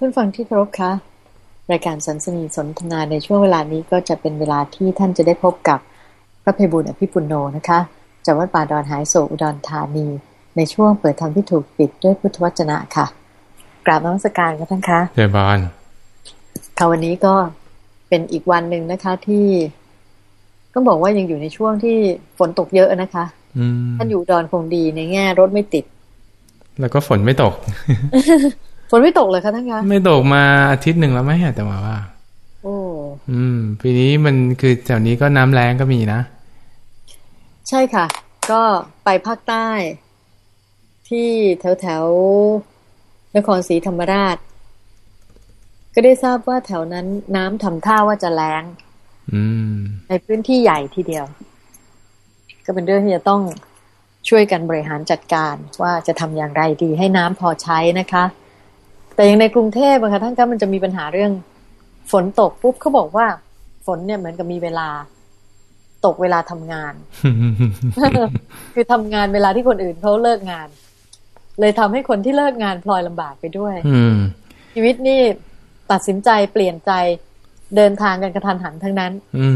ท่านฟังที่เคารพคะรายการสันสนีสนทนาในช่วงเวลานี้ก็จะเป็นเวลาที่ท่านจะได้พบกับพระเพบุญอภิปุโนนะคะจากวัดป่าดอนหายโศอุดรธานี ในช่วงเปิดธรรมที่ถูกปิดด้วยพุทธวจนะค่ะ กราบนมัสการกันท่านคะเจบานค่ะวันนี้ก็เป็นอีกวันหนึ่งนะคะที่ต้องบอกว่ายังอยู่ในช่วงที่ฝนตกเยอะนะคะท่านอยู่ดอนคงดีในแง่รถไม่ติด แล้วก็ฝนไม่ตก ฝนไม่ตกเลยคะท่านคะไม่ตกมาอาทิตย์หนึ่งแล้วไหมแต่มาว่า โอ้อืม ปีนี้มันคือแถวนี้ก็น้ำแรงก็มีนะ ใช่ค่ะ ก็ไปภาคใต้ ที่แถวแถวนครศรีธรรมราช ก็ได้ทราบว่าแถวนั้นน้ำทำท่าว่าจะแรงในพื้นที่ใหญ่ทีเดียว ก็เป็นเรื่องที่จะต้องช่วยกันบริหารจัดการว่าจะทำอย่างไรดีให้น้ำพอใช้นะคะ แต่อย่างในกรุงเทพอะค่ะท่านก็มันจะมีปัญหาเรื่อง ฝนตกปุ๊บเขาบอกว่า ฝนเนี่ยเหมือนกับมีเวลา ตกเวลาทำงาน คือทำงานเวลาที่คนอื่นเขาเลิกงาน เลยทำให้คนที่เลิกงานพลอยลำบากไปด้วยชีวิตนี่ตัดสินใจเปลี่ยนใจเดินทางกันกระทันหันทั้งนั้น อื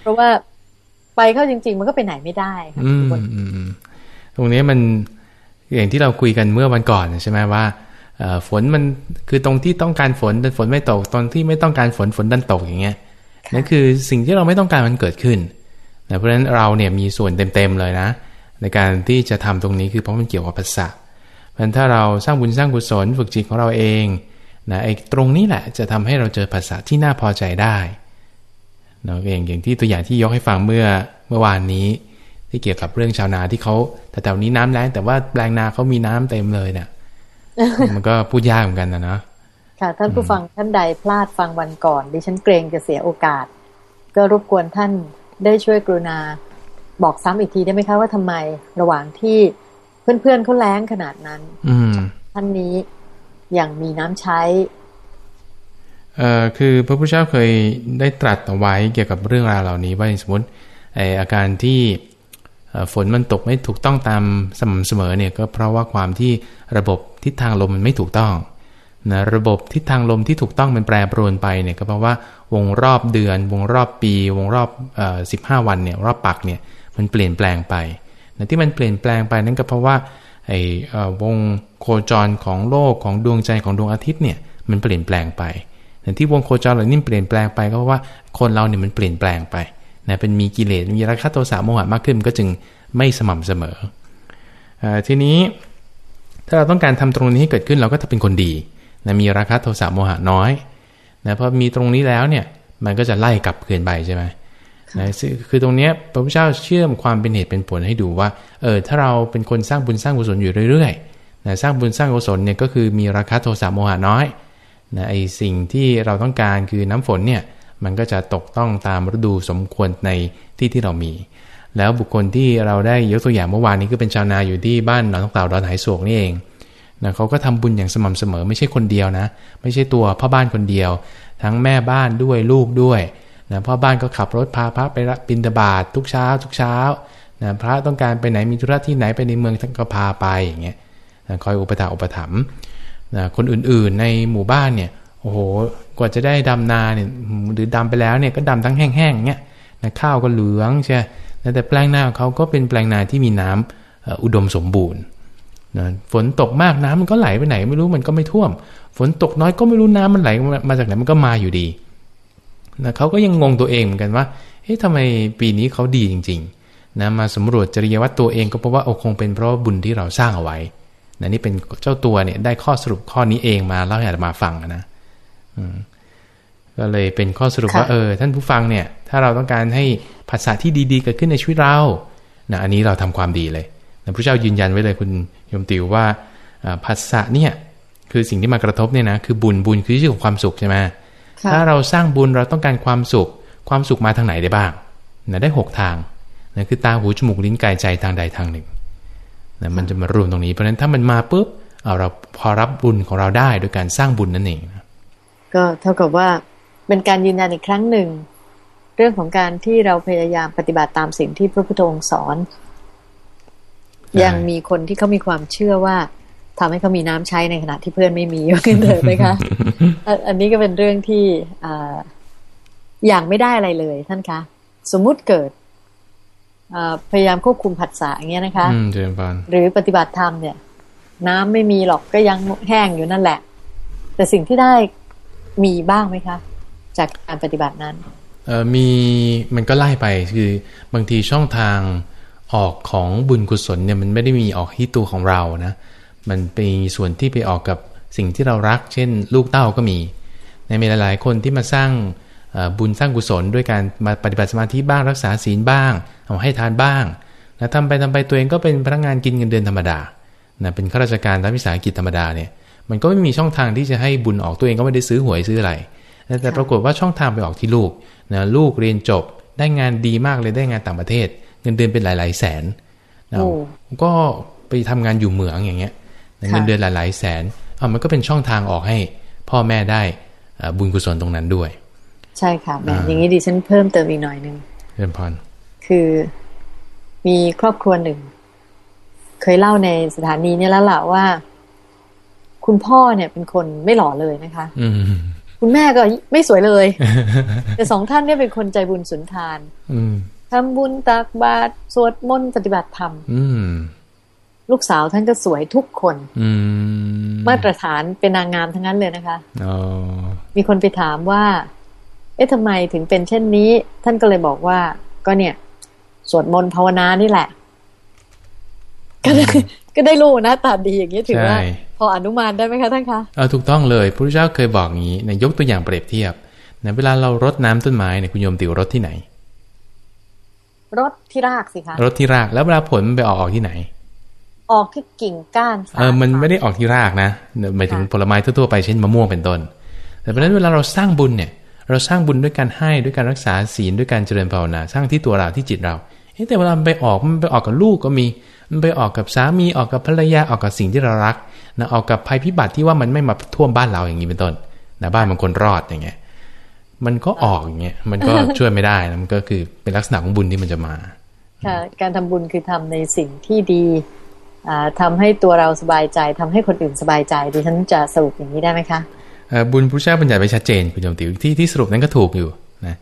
เพราะว่าไปเข้าจริง ๆ มันก็ไปไหนไม่ได้ค่ะตรงนี้มันอย่างที่เราคุยกันเมื่อวันก่อนใช่ไหมว่า ฝนมันคือตรงที่ต้องการฝนแต่ฝนไม่ตก ตอนที่ไม่ต้องการฝนฝนดันตกอย่างเงี้ยนั่นคือสิ่งที่เราไม่ต้องการมันเกิดขึ้นนะเพราะฉะนั้นเราเนี่ยมีส่วนเต็มๆเลยนะ ในการที่จะทำตรงนี้คือเพราะมันเกี่ยวกับภาษาเพราะฉะนั้นถ้าเราสร้างบุญสร้างกุศลฝึกจิตของเราเองนะไอ้ตรงนี้แหละจะทำให้เราเจอภาษาที่น่าพอใจได้เนาะเองอย่างที่ตัวอย่างที่ยกให้ฟังเมื่อเมื่อวานนี้ ที่เกี่ยวกับเรื่องชาวนาที่เขาแต่แถวนี้น้ำแรงแต่ว่าแปลงนาเขามีน้ำเต็มเลยเนี่ย มันก็พูดยากเหมือนกันนะนะค่ะ ท่านผู้ฟังท่านใดพลาดฟังวันก่อน ดิฉันเกรงจะเสียโอกาส ก็รบกวนท่านได้ช่วยกรุณา บอกซ้ำอีกทีได้ไหมคะว่าทำไมระหว่างที่เพื่อนๆเขาแล้งขนาดนั้น อืท่านนี้อย่างมีน้ำใช้เอ่อคือพระพุทธเจ้าเคยได้ตรัสเอาไว้เกี่ยวกับเรื่องราวเหล่านี้ว่าสมมติไออาการที่ ฝนมันตกไม่ถูกต้องตามสม่ำเสมอเนี่ยก็เพราะว่าความที่ระบบทิศทางลมมันไม่ถูกต้องนะระบบทิศทางลมที่ถูกต้องมันแปรปรวนไปเนี่ยก็เพราะว่าวงรอบเดือน วงรอบปี วงรอบสิบห้าวันเนี่ยรอบปักเนี่ยมันเปลี่ยนแปลงไปนะที่มันเปลี่ยนแปลงไปนั่นก็เพราะว่าไอ้วงโคจรของโลกของดวงใจของดวงอาทิตย์เนี่ยมันเปลี่ยนแปลงไปที่วงโคจรเหล่านี้เปลี่ยนแปลงไปก็เพราะว่าคนเราเนี่ยมันเปลี่ยนแปลงไป นะเป็นมีกิเลสมีราคะโทสะโมหะมากขึ้นก็จึงไม่สม่ำเสมออทีนี้ถ้าเราต้องการทำตรงนี้ให้เกิดขึ้นเราก็จะเป็นคนดีนะมีราคะโทสะโมหะน้อยนะพอมีตรงนี้แล้วเนี่ยมันก็จะไล่กลับคืนไปใช่ไหมนะคือตรงนี้พระพุทธเจ้าเชื่อมความเป็นเหตุเป็นผลให้ดูว่าเออถ้าเราเป็นคนสร้างบุญสร้างกุศลอยู่เรื่อยๆนะสร้างบุญสร้างกุศลเนี่ยก็คือมีราคะโทสะโมหะน้อยนะไอสิ่งที่เราต้องการคือน้ำฝนเนี่ย มันก็จะตกต้องตามฤดูสมควรในที่ที่เรามี แล้วบุคคลที่เราได้ยกตัวอย่างเมื่อวานนี้ก็เป็นชาวนาอยู่ที่บ้านหนองเต่าดอนหายโศกนี่เองนะเขาก็ทำบุญอย่างสม่ำเสมอไม่ใช่คนเดียวนะ ไม่ใช่ตัวพ่อบ้านคนเดียว ทั้งแม่บ้านด้วยลูกด้วยนะพ่อบ้านก็ขับรถพาพระไปบินบาตทุกเช้า ทุกเช้านะพระต้องการไปไหนมีธุระที่ไหนไปในเมืองท่านก็พาไปอย่างเงี้ยนะคอยอุปถัมภ์อุปถัมภ์นะคนอื่นๆในหมู่บ้านเนี่ย โอ้โห กว่าจะได้ดำนาเนี่ยหรือดำไปแล้วเนี่ยก็ดำทั้งแห้งๆเงี้ยนะข้าวก็เหลืองใช่แต่แปลงนาของเขาก็เป็นแปลงนาที่มีน้ำอุดมสมบูรณ์นะฝนตกมากน้ำมันก็ไหลไปไหนไม่รู้มันก็ไม่ท่วม ฝนตกน้อยก็ไม่รู้น้ำมันไหลมาจากไหนมันก็มาอยู่ดีนะเขาก็ยังงงตัวเองเหมือนกันว่าเฮ้ยทำไมปีนี้เขาดีจริงๆนะมาสำรวจจริยวัตรตัวเองก็เพราะว่าโอคงเป็นเพราะบุญที่เราสร้างเอาไว้นะนี่เป็นเจ้าตัวเนี่ยได้ข้อสรุปข้อนี้เองมาเล่าให้อามาฟังนะ ก็เลยเป็นข้อสรุปว่าเออท่านผู้ฟังเนี่ย ถ้าเราต้องการให้ภาษาที่ดีๆเกิดขึ้นในชีวิตเรานะอันนี้เราทำความดีเลยพระเจ้ายืนยันไว้เลยคุณโยมติวว่าภาษาเนี่ยคือสิ่งที่มากระทบเนี่ยนะคือบุญบุญคือชื่อของความสุขใช่ไหมถ้าเราสร้างบุญเราต้องการความสุข ความสุขมาทางไหนได้บ้างนะได้หกทางนะคือตาหูจมูกลิ้นกายใจทางใดทางหนึ่งนะมันจะมารวมตรงนี้เพราะฉะนั้นถ้ามันมาปุ๊บเอาเราพอรับบุญของเราได้โดยการสร้างบุญนั่นเอง ก็เท่ากับว่าเป็นการยืนยันอีกครั้งหนึ่ง เรื่องของการที่เราพยายามปฏิบัติตามสิ่งที่พระพุทธองค์สอน ยังมีคนที่เขามีความเชื่อว่าทำให้เขามีน้ำใช้ในขณะที่เพื่อนไม่มีว่ากันเถอะไหมคะอันนี้ก็เป็นเรื่องที่อย่างไม่ได้อะไรเลยท่านคะสมมุติเกิดพยายามควบคุมผัสสะอย่างเงี้ยนะคะหรือปฏิบัติธรรมเนี่ย น้ำไม่มีหรอกก็ยังแห้งอยู่นั่นแหละ แต่สิ่งที่ได้ มีบ้างไหมคะ จากการปฏิบัตินั้นเออมีมันก็ไล่ไปคือบางทีช่องทางออกของบุญกุศลเนี่ยมันไม่ได้มีออกที่ตัวของเรานะ มันเป็นส่วนที่ไปออกกับสิ่งที่เรารัก เช่น ลูกเต้าก็มี ในมีหลายๆคนที่มาสร้างบุญสร้างกุศลด้วยการมาปฏิบัติสมาธิบ้างรักษาศีลบ้าง เอาให้ทานบ้างนะทำไปทำไปตัวเองก็เป็นพนักงานกินเงินเดือนธรรมดานะเป็นข้าราชการรัฐวิสาหกิจธรรมดาเนี่ย มันก็ไม่มีช่องทางที่จะให้บุญออกตัวเองก็ไม่ได้ซื้อหวยซื้ออะไร แต่ปรากฏว่าช่องทางไปออกที่ลูกนะลูกเรียนจบได้งานดีมากเลยได้งานต่างประเทศ เงินเดือนเป็นหลาย ๆ แสนนะก็ไปทำงานอยู่เหมืองอย่างเงี้ยเงินเดือนหลาย ๆ แสนเอามันก็เป็นช่องทางออกให้พ่อแม่ได้บุญกุศลตรงนั้นด้วย ใช่ค่ะแบบอย่างนี้ดิฉันเพิ่มเติมอีกหน่อยหนึ่งเรียนพรคือมีครอบครัวหนึ่ง เคยเล่าในสถานีเนี่ยแล้วล่ะว่า คุณพ่อเนี่ยเป็นคนไม่หล่อเลยนะคะคุณแม่ก็ไม่สวยเลย แต่สองท่านเนี่ยเป็นคนใจบุญสุนทานทำบุญตักบาตรสวดมนต์ปฏิบัติธรรมลูกสาวท่านก็สวยทุกคนมาตรฐานเป็นนางงามทั้งนั้นเลยนะคะมีคนไปถามว่า เอ๊ะทำไมถึงเป็นเช่นนี้ ท่านก็เลยบอกว่า ก็เนี่ย สวดมนต์ภาวนานี่แหละ ก็ได้ก็ได้รู้นะตาดีอย่างนี้ถือว่า พออนุมานได้ไหมคะท่านคะเออถูกต้องเลยพระพุทธเจ้าเคยบอกอย่างนี้ในยกตัวอย่างเปรียบเทียบในเวลาเรารดน้ำต้นไม้เนี่ยคุณโยมติวรดที่ไหนรดที่รากสิคะรดที่รากแล้วเวลาผลมันไปออกออกที่ไหน ออกที่กิ่งก้านเออมันไม่ได้ออกที่รากนะหมายถึงผลไม้ทั่วไปเช่นมะม่วงเป็นต้น แต่เพราะนั้นเวลาเราสร้างบุญเนี่ย เราสร้างบุญด้วยการให้ด้วยการรักษาศีลด้วยการเจริญภาวนา สร้างที่ตัวเราที่จิตเราแต่เวลามันไปออกมันไปออกกับลูกก็มี มันไปออกกับสามีออกกับภรรยาออกกับสิ่งที่เรารักนะออกกับภัยพิบัติที่ว่ามันไม่มาท่วมบ้านเราอย่างนี้เป็นต้นนะบ้านบางคนรอดอย่างเงี้ยมันก็ออกอย่างเงี้ยมันก็ช่วยไม่ได้นะมันก็คือเป็นลักษณะของบุญที่มันจะมาค่ะการทำบุญคือทำในสิ่งที่ดีทำให้ตัวเราสบายใจทำให้คนอื่นสบายใจดิฉันจะสรุปอย่างนี้ได้ไหมคะบุญพระเจ้าบัญญัติไว้ชัดเจนคุณโยมติวที่ที่สรุปนั้นก็ถูกอยู่นะ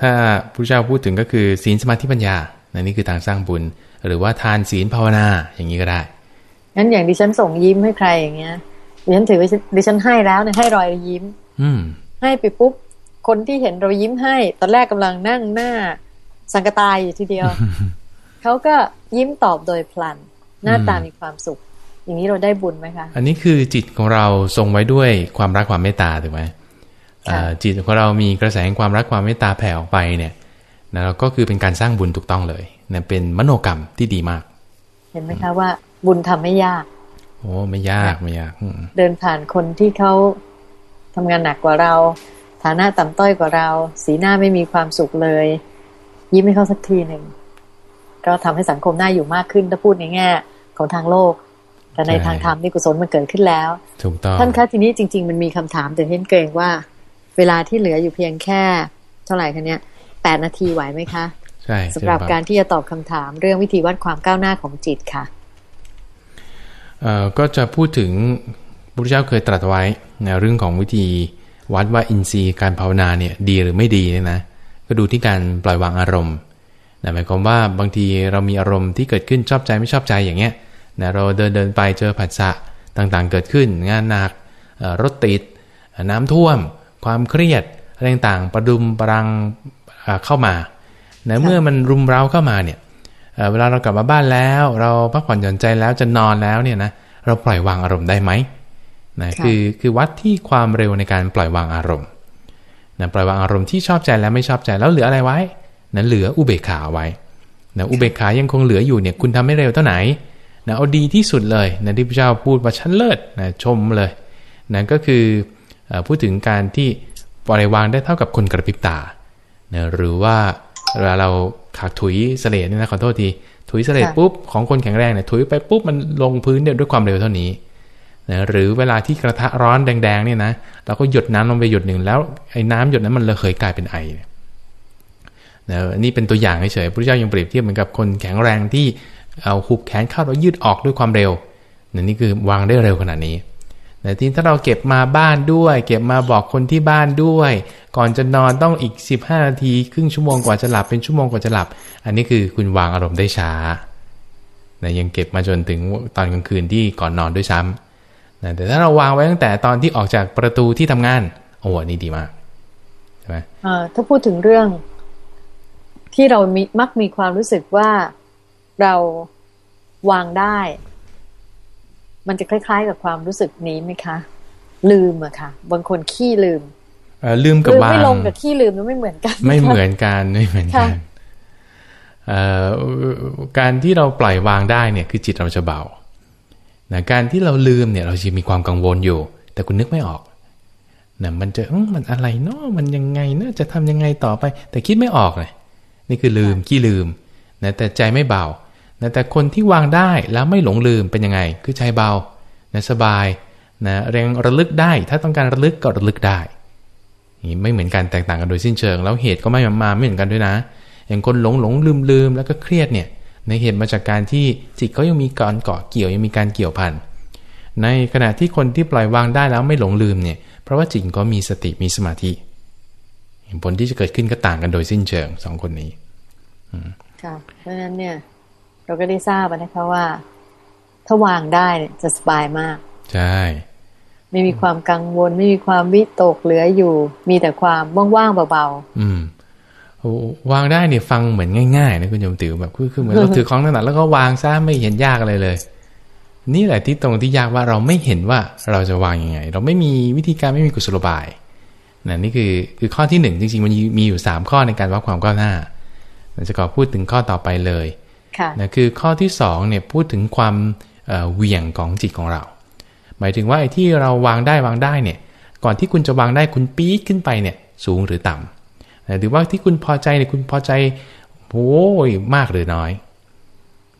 ถ้าพระเจ้าพูดถึงก็คือศีลสมาธิปัญญานะนี่คือทางสร้างบุญ หรือว่าทานศีลภาวนาอย่างนี้ก็ได้งั้นอย่างดิฉันส่งยิ้มให้ใครอย่างเงี้ยดิฉันถือว่าดิฉันให้แล้วเนี่ยให้รอยยิ้ม อืม ให้ไปปุ๊บคนที่เห็นเรายิ้มให้ ตอนแรกกำลังนั่งหน้า สังกตายอยู่ทีเดียวเขาก็ยิ้มตอบโดยพลัน หน้าตามีความสุข อย่างนี้เราได้บุญไหมคะอันนี้คือจิตของเราทรงไว้ด้วยความรักความเมตตาถูกไหมจิตของเรามีกระแสความรักความเมตตาแผ่ออกไปเนี่ยนะก็คือเป็นการสร้างบุญถูกต้องเลย นะเป็นมโนกรรมที่ดีมาก เห็นไหมคะว่า บุญทำไม่ยาก โอ้ไม่ยากไม่ยากเดินผ่านคนที่เขาทำงานหนักกว่าเรา ฐานะต่ำต้อยกว่าเรา สีหน้าไม่มีความสุขเลย ยิ้มให้เขาสักทีหนึ่งก็ทำให้สังคมน่าอยู่มากขึ้นถ้าพูดในแง่ของทางโลก แต่ในทางธรรมนี่กุศลมันเกิดขึ้นแล้วถูกต้องท่านคะทีนี้จริง ๆ มันมีคำถามแต่เห็นเกรงว่า เวลาที่เหลืออยู่เพียงแค่ เท่าไหร่คะเนี้ยแปดนาทีไหวไหมคะ ใช่สำหรับการที่จะตอบคำถามเรื่องวิธีวัดความก้าวหน้าของจิตค่ะเอ่อก็จะพูดถึงพระเจ้าเคยตรัสไว้ในเรื่องของวิธีวัดว่าอินทรีย์การภาวนาเนี่ยดีหรือไม่ดีเนี่ยนะก็ดูที่การปล่อยวางอารมณ์หมายความว่าบางทีเรามีอารมณ์ที่เกิดขึ้นชอบใจไม่ชอบใจอย่างเงี้ยนะเราเดินเดินไปเจอผัสสะต่างๆ เกิดขึ้น งานหนักรถติด น้ำท่วม ความเครียดอะไรต่างๆประดุมประรังเข้ามา นะเมื่อมันรุมเร้าเข้ามาเนี่ยเวลาเรากลับมาบ้านแล้ว เราพักผ่อนหย่อนใจแล้วจะนอนแล้วเนี่ยนะเราปล่อยวางอารมณ์ได้ไหมนะคือคือวัดที่ความเร็วในการปล่อยวางอารมณ์นะปล่อยวางอารมณ์ที่ชอบใจแล้วไม่ชอบใจแล้วเหลืออะไรไว้นะเหลืออุเบกขาไว้นะอุเบกขายังคงเหลืออยู่เนี่ยคุณทำให้เร็วเท่าไหร่นะเอาดีที่สุดเลยนะที่พระเจ้าพูดว่าชั้นเลิศนะชมเลยนะก็คือพูดถึงการที่ปล่อยวางได้เท่ากับคนกระพริบตานะหรือว่า เวลาเราขาดถุยเสลดนี่นะขอโทษทีถุยเสลดปุ๊บของคนแข็งแรงเนี่ยถุยไปปุ๊บมันลงพื้นเนี่ยด้วยความเร็วเท่านี้นะหรือเวลาที่กระทะร้อนแดงๆเนี่ยนะเราก็หยดน้ำลงไปหยดหนึ่งแล้วไอ้น้ำหยดนั้นมันเลยเคยกลายเป็นไอนะนี่เป็นตัวอย่างเฉยๆพระเจ้ายังเปรียบเทียบเหมือนกับคนแข็งแรงที่เอาหุบแขนเข้าแล้วยืดออกด้วยความเร็วนี่คือวางได้เร็วขนาดนี้ แต่ทีถ้าเราเก็บมาบ้านด้วย เก็บมาบอกคนที่บ้านด้วย ก่อนจะนอนต้องอีก 15 นาที ครึ่งชั่วโมงกว่าจะหลับเป็นชั่วโมงกว่าจะหลับ อันนี้คือคุณวางอารมณ์ได้ช้านะยังเก็บมาจนถึงตอนกลางคืนที่ก่อนนอนด้วยซ้ำนะแต่ถ้าเราวางไว้ตั้งแต่ตอนที่ออกจากประตูที่ทำงานโอ้อันนี้ดีมากใช่ไหมถ้าพูดถึงเรื่องที่เรามีมักมีความรู้สึกว่าเราวางได้ มันจะคล้าย ๆ กับความรู้สึกนี้ไหมคะ ลืมอะค่ะ บางคนขี้ลืมลืมกับวางไม่ลงกับขี้ลืมมันไม่เหมือนกัน ไม่เหมือนกันไม่เหมือนกันการที่เราปล่อยวางได้เนี่ยคือจิตเราจะเบานะการที่เราลืมเนี่ยเราจะมีความกังวลอยู่ แต่คุณนึกไม่ออกนะมันจะมันอะไรเนาะมันยังไงเนาะจะทำยังไงต่อไป แต่คิดไม่ออกเลยนี่คือลืมขี้ลืมนะแต่ใจไม่เบา นะแต่คนที่วางได้แล้วไม่หลงลืมเป็นยังไง คือใจเบานะสบายนะแรงระลึกได้ ถ้าต้องการระลึกก็ระลึกได้นี่ไม่เหมือนกันแตกต่างกันโดยสิ้นเชิง แล้วเหตุก็ไม่มาไม่เหมือนกันด้วยนะ อย่างคนหลงหลงลืมลืมแล้วก็เครียดเนี่ยในเหตุมาจากการที่จิตเขายังมีการเกาะเกี่ยวยังมีการเกี่ยวพันในขณะที่คนที่ปล่อยวางได้แล้วไม่หลงลืมเนี่ยเพราะว่าจิตก็มีสติมีสมาธิผลที่จะเกิดขึ้นก็ต่างกันโดยสิ้นเชิงสองคนนี้ค่ะเพราะฉะนั้นเนี่ย เราก็ได้ทราบนะคะว่า ถ้าวางได้จะสบายมาก ใช่ ไม่มีความกังวล ไม่มีความวิตกเหลืออยู่ มีแต่ความว่างๆเบาๆอืมวางได้เนี่ยฟังเหมือนง่ายๆนะคุณโยมติ๋วแบบคือคือเหมือนเราถือของหนักแล้วก็วางซะไม่เห็นยากอะไรเลย นี่แหละที่ตรงที่ยากว่าเราไม่เห็นว่าเราจะวางยังไง เราไม่มีวิธีการไม่มีกุศโลบายนะนี่คือคือข้อที่หนึ่งจริงๆมันมีอยู่สามข้อในการวัดความก้าวหน้าจะขอพูดถึงข้อต่อไปเลย นะคือข้อที่สองเนี่ยพูดถึงความเหวี่ยงของจิตของเรา หมายถึงว่าไอ้ที่เราวางได้วางได้เนี่ยก่อนที่คุณจะวางได้คุณปี๊ดขึ้นไปเนี่ยสูงหรือต่ำนะหรือว่าที่คุณพอใจเนี่ยคุณพอใจโอ้ยมากหรือน้อย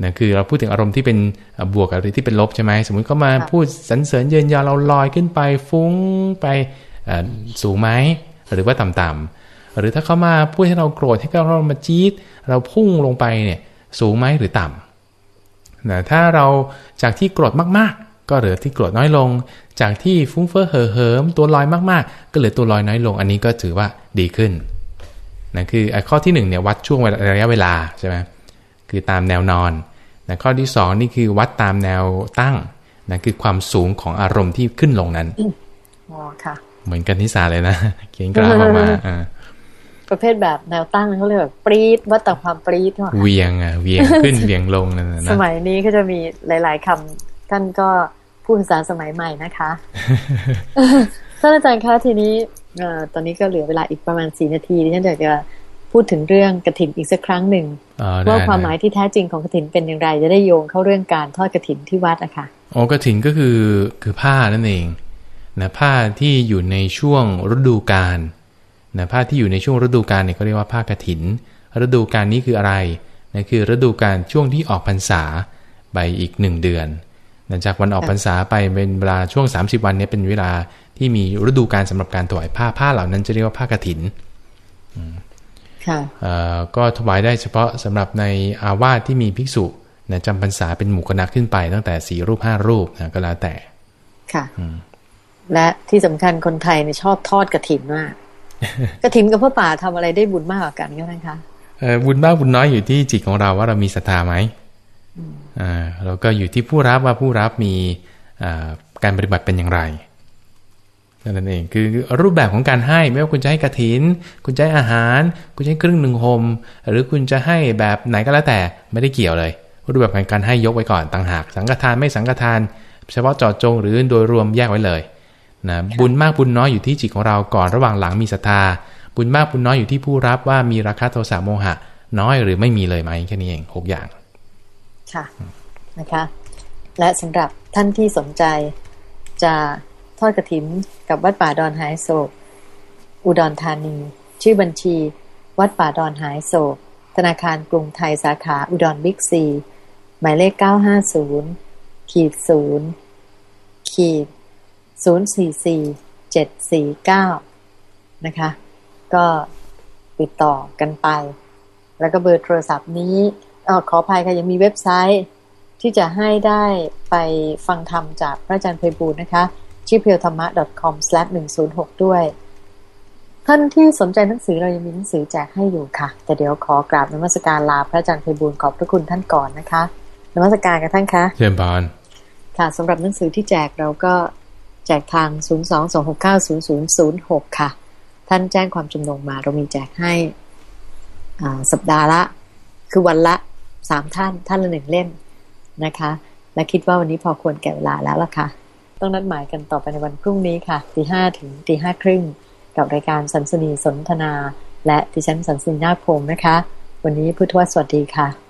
นะคือเราพูดถึงอารมณ์ที่เป็นบวกกับอะไรที่เป็นลบใช่ไหมสมมุติเขามาพูดสรรเสริญเยินยาเราลอยขึ้นไปฟุ้งไปสูงไหมหรือว่าต่ำๆหรือถ้าเขามาพูดให้เราโกรธให้เรามาจี๊ดเราพุ่งลงไปเนี่ย สูงไหมหรือต่ำนะถ้าเราจากที่โกรธมากๆ ก็เหลือที่โกรธน้อยลง จากที่ฟุ้งเฟ้อเห่อเหิมตัวลอยมากๆ ก็เหลือตัวลอยน้อยลง อันนี้ก็ถือว่าดีขึ้นนะคือไอ้ข้อที่1เนี่ยวัดช่วงระยะเวลาใช่ไหมคือตามแนวนอนนะข้อที่ 2 นี่คือวัดตามแนวตั้งนะคือความสูงของอารมณ์ที่ขึ้นลงนั้นอ๋อค่ะ เหมือนกันนิสาเลยนะ เขียนกราฟออกมาอ่า ประเภทแบบแนวตั้งเขาเรียกแบบปรี๊ดวัดแต่ความปรี๊ดเวียงอะเวียงขึ้นเวียงลงนั่นนะสมัยนี้ก็จะมีหลาย ๆคำท่านก็พูดภาษาสมัยใหม่นะคะท่านอาจารย์คะทีนี้ตอนนี้ก็เหลือเวลาอีกประมาณสี่นาทีที่ฉันอยากจะพูดถึงเรื่องกระถินอีกสักครั้งหนึ่งว่าความหมายที่แท้จริงของกระถินเป็นอย่างไร จะได้โยงเข้าเรื่องการทอดกระถินที่วัดอะค่ะอ๋อกระถินก็คือคือผ้านั่นเองนะผ้าที่อยู่ในช่วงฤดูกาล นะผ้าที่อยู่ในช่วงฤดูกาลเนี่ยเขาเรียกว่าผ้ากรถิน ฤดูกาลนี้คืออะไรนะคือฤดูกาลช่วงที่ออกพรรษาไปอีกหนึ่งเดือนหลังจากวันออกพรรษาไปเป็นเวลาช่วง 30 วันนี้เป็นเวลาที่มีฤดูกาลสำหรับการถวายผ้าผ้าเหล่านั้นจะเรียกว่าผ้ากรถินค่ะก็ถวายได้เฉพาะสำหรับในอาวาสที่มีภิกษุนะจำพรรษาเป็นหมู่คณะขึ้นไปตั้งแต่สี่รูปห้ารูปนะก็แล้วแต่ ค่ะและที่สำคัญคนไทยเนี่ยชอบทอดกระถินมาก กระถิ่นกับพระป่าทำอะไรได้บุญมากกว่ากันก็ได้คะบุญมากบุญน้อยอยู่ที่จิตของเราว่าเรามีศรัทธาไหมอ่าแล้วก็อยู่ที่ผู้รับว่าผู้รับมีการปฏิบัติเป็นอย่างไรนั่นเองคือรูปแบบของการให้ไม่ว่าคุณจะให้กระถิน คุณจะให้อาหาร คุณจะให้ครึ่งหนึ่งโฮมหรือคุณจะให้แบบไหนก็แล้วแต่ไม่ได้เกี่ยวเลย รูปแบบของการให้ยกไว้ก่อนต่างหาก สังฆทานไม่สังฆทาน เฉพาะเจาะจงหรือโดยรวมแยกไว้เลย นะบุญมากบุญน้อยอยู่ที่จิตของเราก่อนระหว่างหลังมีศรัทธา บุญมากบุญน้อยอยู่ที่ผู้รับว่ามีราคาโทสะโมหะ น้อยหรือไม่มีเลยไหมแค่นี้เองหกอย่างค่ะนะคะ และสำหรับท่านที่สนใจจะทอดกระถินกับวัดป่าดอนหายโศก อุดรธานี ชื่อบัญชี วัดป่าดอนหายโศก ธนาคารกรุงไทยสาขาอุดรบิ๊กซี หมายเลข 950ขีด0ขีด ศูนย์สี่สี่เจ็ดสี่เก้านะคะ ก็ติดต่อกันไป แล้วก็เบอร์โทรศัพท์นี้ออขออภัยค่ะยังมีเว็บไซต์ที่จะให้ได้ไปฟังธรรมจากพระอาจารย์ไพบูลนะคะที่ p e e l t h a m m a c o m 1 0 6 ด้วย ท่านที่สนใจหนังสือเรายังมีหนังสือแจกให้อยู่ค่ะ แต่เดี๋ยวขอกราบนมัสการลาพระอาจารย์ไพบูลขอบพระคุณท่านก่อนนะคะนมัสการกับท่านคะเชิญบานค่ะสำหรับหนังสือที่แจกเราก็ แจกทาง 022690006 ค่ะ ท่านแจ้งความจำนงมาเรามีแจกให้สัปดาห์ละ คือวันละสามท่านท่านละหนึ่งเล่มนะคะ และคิดว่าวันนี้พอควรแก่เวลาแล้วล่ะค่ะ ต้องนัดหมายกันต่อไปในวันพรุ่งนี้ค่ะตีห้าถึงตีห้าครึ่งกับรายการสันสนีสนทนา และดิฉันสันสนีนาคพงศ์นะคะ วันนี้พุทธวสวัสดีค่ะ